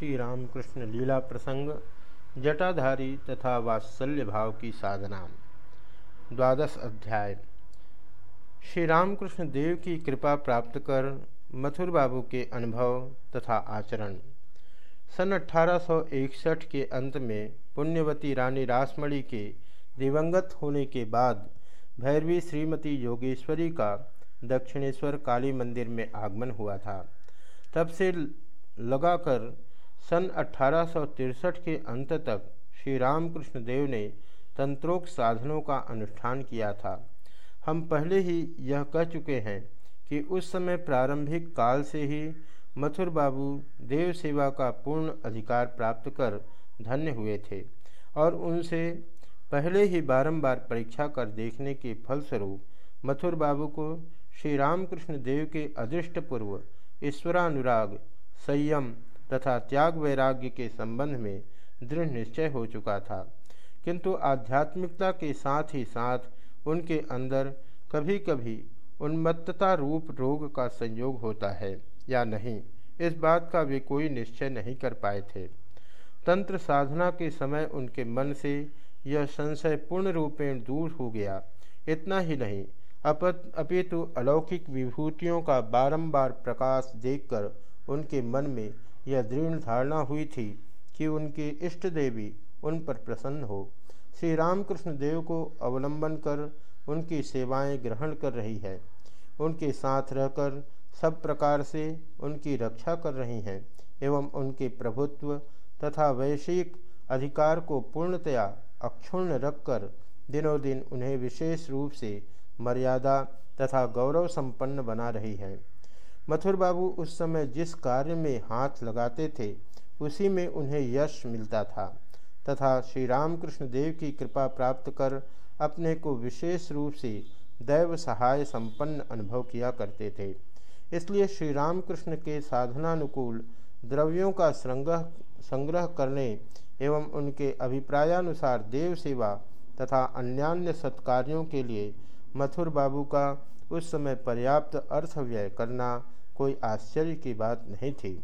श्री रामकृष्ण लीला प्रसंग, जटाधारी तथा वात्सल्य भाव की साधना। द्वादश अध्याय। श्री रामकृष्ण देव की कृपा प्राप्त कर मथुर बाबू के अनुभव तथा आचरण। सन 1861 के अंत में पुण्यवती रानी रासमणी के दिवंगत होने के बाद भैरवी श्रीमती योगेश्वरी का दक्षिणेश्वर काली मंदिर में आगमन हुआ था। तब से लगाकर सन अठारह के अंत तक श्री रामकृष्ण देव ने तंत्रोक्त साधनों का अनुष्ठान किया था। हम पहले ही यह कह चुके हैं कि उस समय प्रारंभिक काल से ही मथुर बाबू देव सेवा का पूर्ण अधिकार प्राप्त कर धन्य हुए थे और उनसे पहले ही बारंबार परीक्षा कर देखने के फलस्वरूप मथुर बाबू को श्री रामकृष्ण देव के अदृष्ट पूर्व ईश्वरानुराग संयम तथा त्याग वैराग्य के संबंध में दृढ़ निश्चय हो चुका था। किंतु आध्यात्मिकता के साथ ही साथ उनके अंदर कभी कभी उन्मत्तता रूप रोग का संयोग होता है या नहीं, इस बात का वे कोई निश्चय नहीं कर पाए थे। तंत्र साधना के समय उनके मन से यह संशय पूर्ण रूपेण दूर हो गया। इतना ही नहीं अपत अलौकिक विभूतियों का बारंबार प्रकाश देखकर उनके मन में यह दृढ़ धारणा हुई थी कि उनकी इष्ट देवी उन पर प्रसन्न हो। श्री रामकृष्ण देव को अवलंबन कर उनकी सेवाएँ ग्रहण कर रही है। उनके साथ रहकर सब प्रकार से उनकी रक्षा कर रही हैं एवं उनके प्रभुत्व तथा वैश्विक अधिकार को पूर्णतया अक्षुण्ण रखकर दिनों दिन उन्हें विशेष रूप से मर्यादा तथा गौरव संपन्न बना रही हैं। मथुर बाबू उस समय जिस कार्य में हाथ लगाते थे, उसी में उन्हें यश मिलता था। तथा श्री रामकृष्ण देव की कृपा प्राप्त कर अपने को विशेष रूप से दैव सहाय संपन्न अनुभव किया करते थे। इसलिए श्री रामकृष्ण के साधनानुकूल द्रव्यों का संग्रह संग्रह करने एवं उनके अभिप्रायानुसार देव सेवा तथा अन्यान्य सत्कार्यों के लिए मथुर बाबू का उस समय पर्याप्त अर्थ व्यय करना कोई आश्चर्य की बात नहीं थी।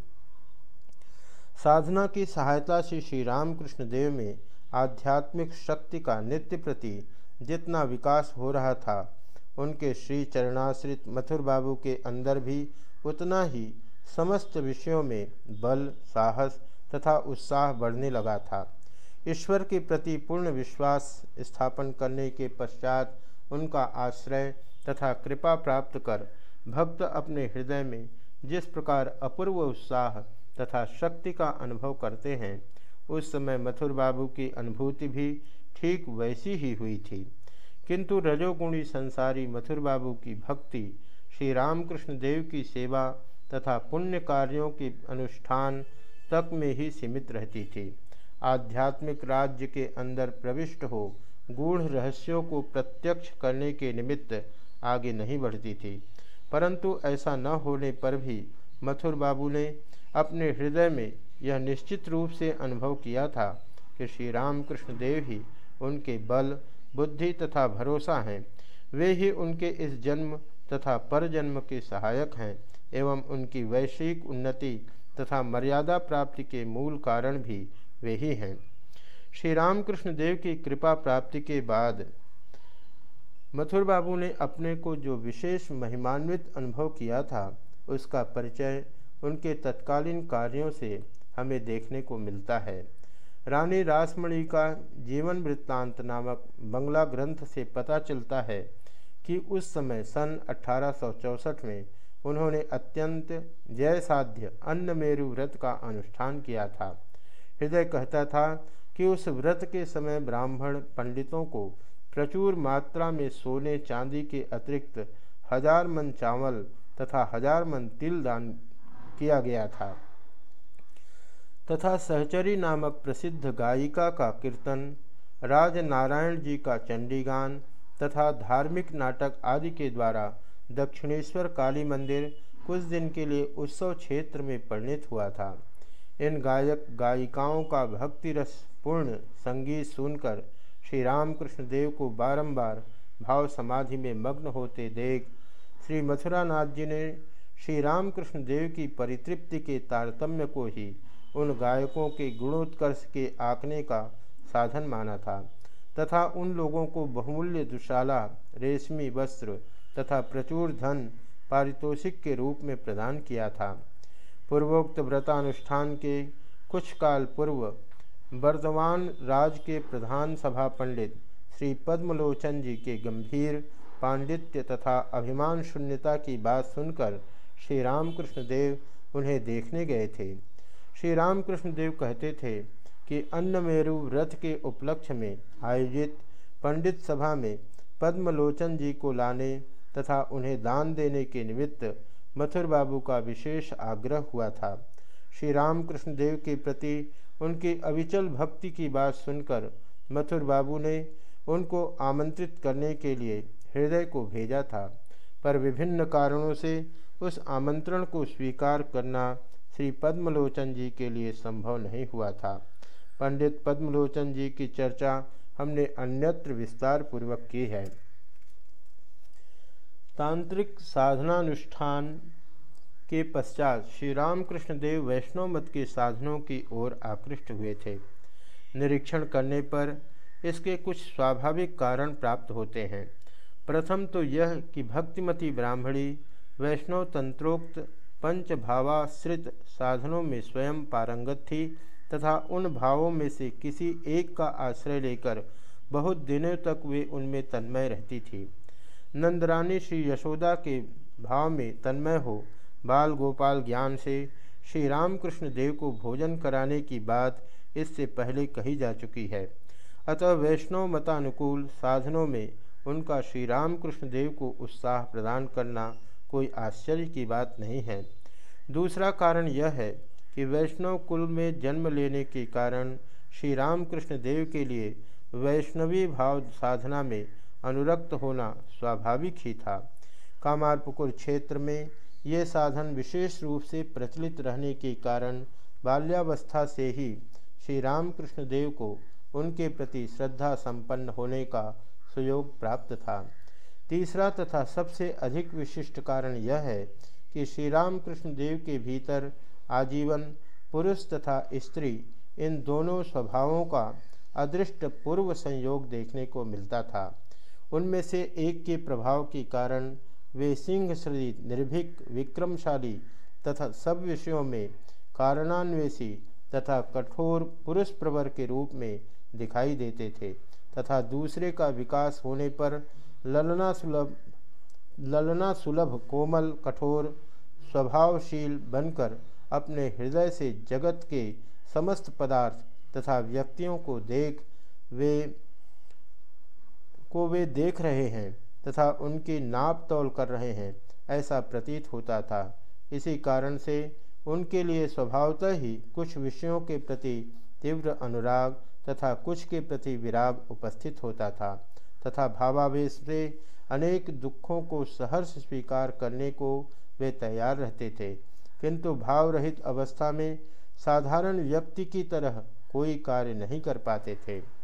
साधना की सहायता से श्री रामकृष्ण देव में आध्यात्मिक शक्ति का नित्य प्रति जितना विकास हो रहा था, उनके श्री चरणाश्रित मथुर बाबू के अंदर भी उतना ही समस्त विषयों में बल, साहस तथा उत्साह बढ़ने लगा था। ईश्वर के प्रति पूर्ण विश्वास स्थापन करने के पश्चात उनका आश्रय तथा कृपा प्राप्त कर भक्त अपने हृदय में जिस प्रकार अपूर्व उत्साह तथा शक्ति का अनुभव करते हैं, उस समय मथुर बाबू की अनुभूति भी ठीक वैसी ही हुई थी। किंतु रजोगुणी संसारी मथुर बाबू की भक्ति, श्री रामकृष्ण देव की सेवा तथा पुण्य कार्यों के अनुष्ठान तक में ही सीमित रहती थी। आध्यात्मिक राज्य के अंदर प्रविष्ट हो, गूढ़ रहस्यों को प्रत्यक्ष करने के निमित्त आगे नहीं बढ़ती थी। परंतु ऐसा न होने पर भी मथुर बाबू ने अपने हृदय में यह निश्चित रूप से अनुभव किया था कि श्री रामकृष्ण देव ही उनके बल, बुद्धि तथा भरोसा हैं। वे ही उनके इस जन्म तथा परजन्म के सहायक हैं एवं उनकी वैश्विक उन्नति तथा मर्यादा प्राप्ति के मूल कारण भी वे ही हैं। श्री रामकृष्ण देव की कृपा प्राप्ति के बाद मथुर बाबू ने अपने को जो विशेष महिमान्वित अनुभव किया था, उसका परिचय उनके तत्कालीन कार्यों से हमें देखने को मिलता है। रानी रासमणि का जीवन वृत्तांत नामक बंगला ग्रंथ से पता चलता है कि उस समय सन अठारह में उन्होंने अत्यंत जय साध्य अन्न मेरु व्रत का अनुष्ठान किया था। हृदय कहता था कि उस व्रत के समय ब्राह्मण पंडितों को प्रचुर मात्रा में सोने चांदी के अतिरिक्त हज़ार मन चावल तथा हज़ार मन तिल दान किया गया था। तथा सहचरी नामक प्रसिद्ध गायिका का कीर्तन राज नारायण जी का चंडीगान तथा धार्मिक नाटक आदि के द्वारा दक्षिणेश्वर काली मंदिर कुछ दिन के लिए उत्सव क्षेत्र में परिणित हुआ था। इन गायक गायिकाओं का भक्ति रस पूर्ण संगीत सुनकर श्री रामकृष्ण देव को बारंबार भाव समाधि में मग्न होते देख श्री मथुरानाथ जी ने श्री रामकृष्ण देव की परितृप्ति के तारतम्य को ही उन गायकों के गुणोत्कर्ष के आंकने का साधन माना था, तथा उन लोगों को बहुमूल्य दुशाला, रेशमी वस्त्र तथा प्रचुर धन पारितोषिक के रूप में प्रदान किया था। पूर्वोक्त व्रतानुष्ठान के कुछ काल पूर्व वर्धमान राज के प्रधान सभा पंडित श्री पद्मलोचन जी के गंभीर पांडित्य तथा अभिमान शून्यता की बात सुनकर श्री रामकृष्ण देव उन्हें देखने गए थे। श्री रामकृष्ण देव कहते थे कि अन्नमेरु व्रत के उपलक्ष्य में आयोजित पंडित सभा में पद्मलोचन जी को लाने तथा उन्हें दान देने के निमित्त मथुर बाबू का विशेष आग्रह हुआ था। श्री रामकृष्ण देव के प्रति उनकी अविचल भक्ति की बात सुनकर मथुर बाबू ने उनको आमंत्रित करने के लिए हृदय को भेजा था। पर विभिन्न कारणों से उस आमंत्रण को स्वीकार करना श्री पद्मलोचन जी के लिए संभव नहीं हुआ था। पंडित पद्मलोचन जी की चर्चा हमने अन्यत्र विस्तार पूर्वक की है। तांत्रिक साधनानुष्ठान के पश्चात श्री रामकृष्ण देव वैष्णव मत के साधनों की ओर आकृष्ट हुए थे। निरीक्षण करने पर इसके कुछ स्वाभाविक कारण प्राप्त होते हैं। प्रथम तो यह कि भक्तिमती ब्राह्मणी वैष्णव तंत्रोक्त पंच भावाश्रित साधनों में स्वयं पारंगत थी तथा उन भावों में से किसी एक का आश्रय लेकर बहुत दिनों तक वे उनमें तन्मय रहती थी। नंदरानी श्री यशोदा के भाव में तन्मय हो बाल गोपाल ज्ञान से श्री रामकृष्ण देव को भोजन कराने की बात इससे पहले कही जा चुकी है। अतः वैष्णव मतानुकूल साधनों में उनका श्री रामकृष्ण देव को उत्साह प्रदान करना कोई आश्चर्य की बात नहीं है। दूसरा कारण यह है कि वैष्णव कुल में जन्म लेने के कारण श्री रामकृष्ण देव के लिए वैष्णवी भाव साधना में अनुरक्त होना स्वाभाविक ही था। कामारपुकुर क्षेत्र में ये साधन विशेष रूप से प्रचलित रहने के कारण बाल्यावस्था से ही श्री रामकृष्ण देव को उनके प्रति श्रद्धा संपन्न होने का सुयोग प्राप्त था। तीसरा तथा सबसे अधिक विशिष्ट कारण यह है कि श्री रामकृष्ण देव के भीतर आजीवन, पुरुष तथा स्त्री इन दोनों स्वभावों का अदृष्ट पूर्व संयोग देखने को मिलता था। उनमें से एक के प्रभाव के कारण वे सिंह श्री निर्भीक, विक्रमशाली तथा सब विषयों में कारणान्वेषी तथा कठोर पुरुष प्रवर के रूप में दिखाई देते थे तथा दूसरे का विकास होने पर ललना सुलभ ललना सुलभ कोमल, कठोर, स्वभावशील बनकर अपने हृदय से जगत के समस्त पदार्थ तथा व्यक्तियों को देख, वे, को वे देख रहे हैं। तथा उनकी नाप तोल कर रहे हैं, ऐसा प्रतीत होता था। इसी कारण से उनके लिए स्वभावतः ही कुछ विषयों के प्रति तीव्र अनुराग तथा कुछ के प्रति विराग उपस्थित होता था, तथा भावावेश से अनेक दुखों को सहर्ष स्वीकार करने को वे तैयार रहते थे। किंतु भाव रहित अवस्था में साधारण व्यक्ति की तरह कोई कार्य नहीं कर पाते थे।